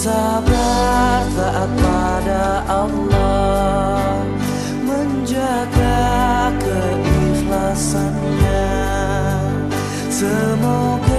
Sabar taat pada Allah menjaga keikhlasannya. Semoga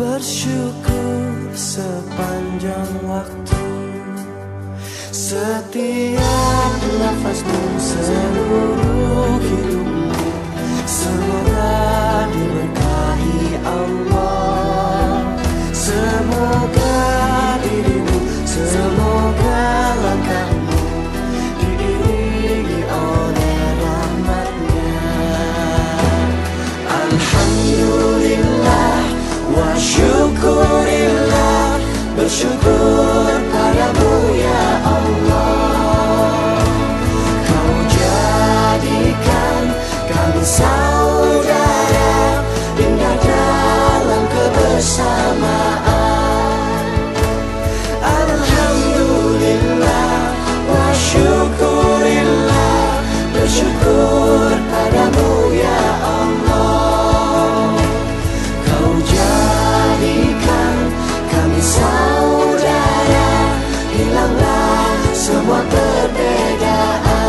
bersyukur sepanjang waktu. Setiap nafasmu setiap semua perbedaan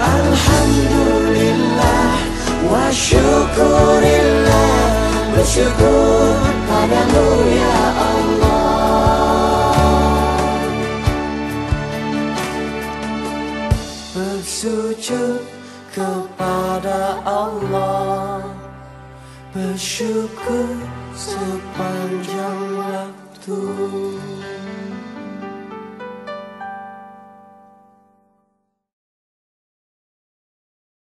Alhamdulillah wa syukurillah. Bersyukur padamu ya Allah. Bersujud kepada Allah. Bersyukur sepanjang waktu.